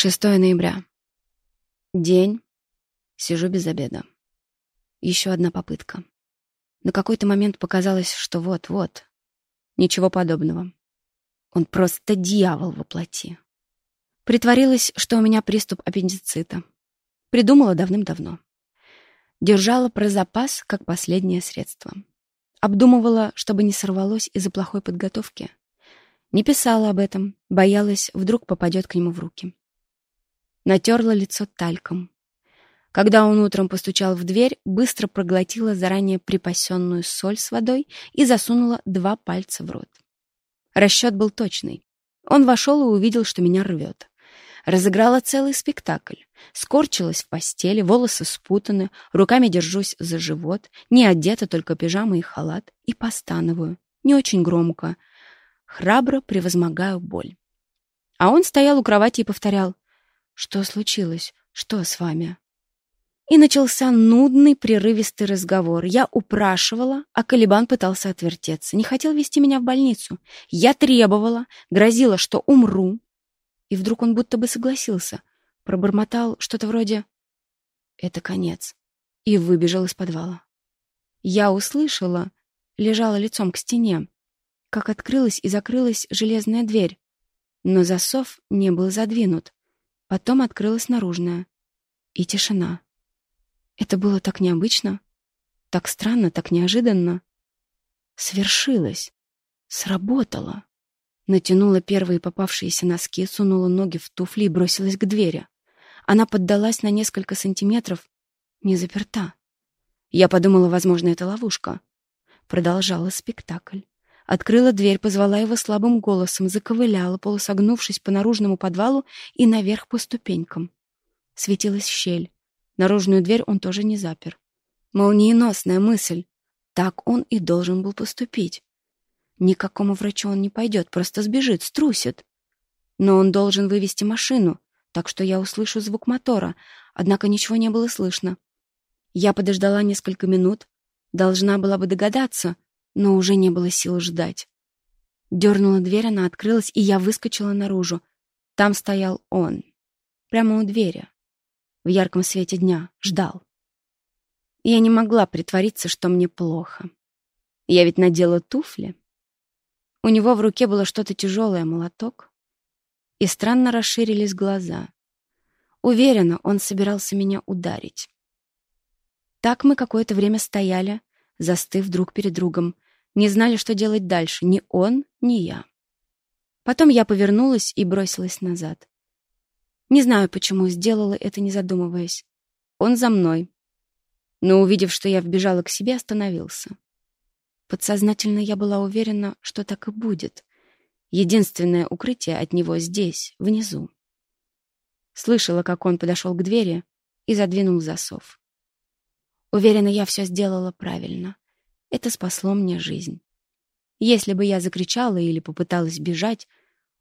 6 ноября. День. Сижу без обеда. Еще одна попытка. На какой-то момент показалось, что вот-вот. Ничего подобного. Он просто дьявол во плоти. Притворилась, что у меня приступ аппендицита. Придумала давным-давно. Держала про запас как последнее средство. Обдумывала, чтобы не сорвалось из-за плохой подготовки. Не писала об этом, боялась, вдруг попадет к нему в руки. Натерла лицо тальком. Когда он утром постучал в дверь, быстро проглотила заранее припасенную соль с водой и засунула два пальца в рот. Расчет был точный. Он вошел и увидел, что меня рвет. Разыграла целый спектакль. Скорчилась в постели, волосы спутаны, руками держусь за живот, не одета, только пижама и халат, и постановую, не очень громко. Храбро превозмогаю боль. А он стоял у кровати и повторял. «Что случилось? Что с вами?» И начался нудный, прерывистый разговор. Я упрашивала, а Калибан пытался отвертеться. Не хотел вести меня в больницу. Я требовала, грозила, что умру. И вдруг он будто бы согласился. Пробормотал что-то вроде «Это конец» и выбежал из подвала. Я услышала, лежала лицом к стене, как открылась и закрылась железная дверь, но засов не был задвинут. Потом открылась наружная. И тишина. Это было так необычно, так странно, так неожиданно. Свершилось. Сработало. Натянула первые попавшиеся носки, сунула ноги в туфли и бросилась к двери. Она поддалась на несколько сантиметров, не заперта. Я подумала, возможно, это ловушка. Продолжала спектакль. Открыла дверь, позвала его слабым голосом, заковыляла, полусогнувшись по наружному подвалу и наверх по ступенькам. Светилась щель. Наружную дверь он тоже не запер. Молниеносная мысль. Так он и должен был поступить. Никакому врачу он не пойдет, просто сбежит, струсит. Но он должен вывести машину, так что я услышу звук мотора, однако ничего не было слышно. Я подождала несколько минут, должна была бы догадаться, но уже не было сил ждать. Дернула дверь, она открылась, и я выскочила наружу. Там стоял он, прямо у двери в ярком свете дня, ждал. Я не могла притвориться, что мне плохо. Я ведь надела туфли. У него в руке было что-то тяжелое, молоток. И странно расширились глаза. Уверена, он собирался меня ударить. Так мы какое-то время стояли, застыв друг перед другом, не знали, что делать дальше, ни он, ни я. Потом я повернулась и бросилась назад. Не знаю, почему сделала это, не задумываясь. Он за мной. Но, увидев, что я вбежала к себе, остановился. Подсознательно я была уверена, что так и будет. Единственное укрытие от него здесь, внизу. Слышала, как он подошел к двери и задвинул засов. Уверена, я все сделала правильно. Это спасло мне жизнь. Если бы я закричала или попыталась бежать,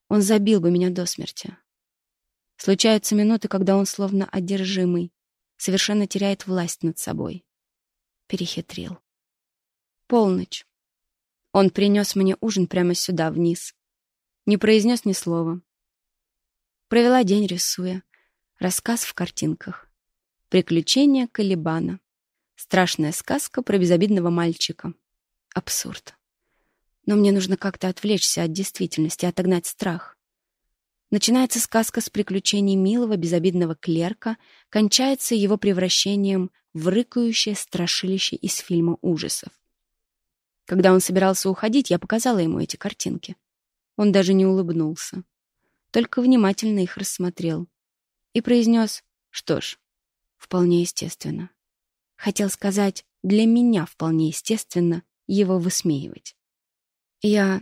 он забил бы меня до смерти. Случаются минуты, когда он словно одержимый, совершенно теряет власть над собой. Перехитрил. Полночь. Он принес мне ужин прямо сюда, вниз. Не произнес ни слова. Провела день, рисуя. Рассказ в картинках. Приключения Калибана. Страшная сказка про безобидного мальчика. Абсурд. Но мне нужно как-то отвлечься от действительности, отогнать страх. Начинается сказка с приключений милого, безобидного клерка, кончается его превращением в рыкающее страшилище из фильма ужасов. Когда он собирался уходить, я показала ему эти картинки. Он даже не улыбнулся, только внимательно их рассмотрел и произнес «Что ж, вполне естественно». Хотел сказать «для меня вполне естественно» его высмеивать. Я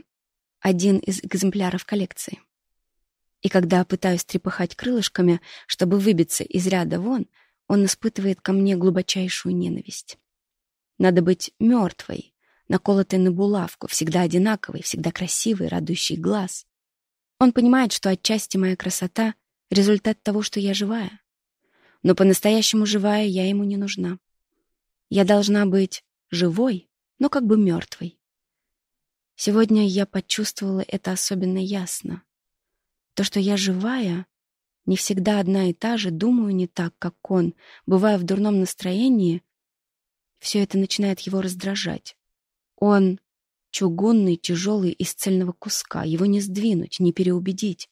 один из экземпляров коллекции. И когда пытаюсь трепыхать крылышками, чтобы выбиться из ряда вон, он испытывает ко мне глубочайшую ненависть. Надо быть мертвой, наколотой на булавку, всегда одинаковой, всегда красивой, радующей глаз. Он понимает, что отчасти моя красота — результат того, что я живая. Но по-настоящему живая я ему не нужна. Я должна быть живой, но как бы мертвой. Сегодня я почувствовала это особенно ясно. То, что я живая, Не всегда одна и та же, думаю не так, как он. Бывая в дурном настроении, все это начинает его раздражать. Он чугунный, тяжелый, из цельного куска. Его не сдвинуть, не переубедить.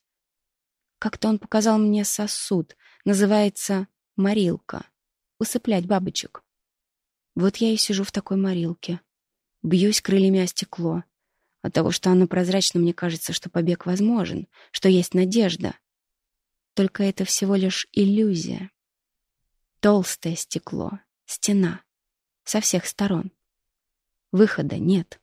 Как-то он показал мне сосуд. Называется морилка. Усыплять бабочек. Вот я и сижу в такой морилке. Бьюсь крыльями о стекло. От того, что оно прозрачно, мне кажется, что побег возможен, что есть надежда. Только это всего лишь иллюзия. Толстое стекло, стена, со всех сторон. Выхода нет.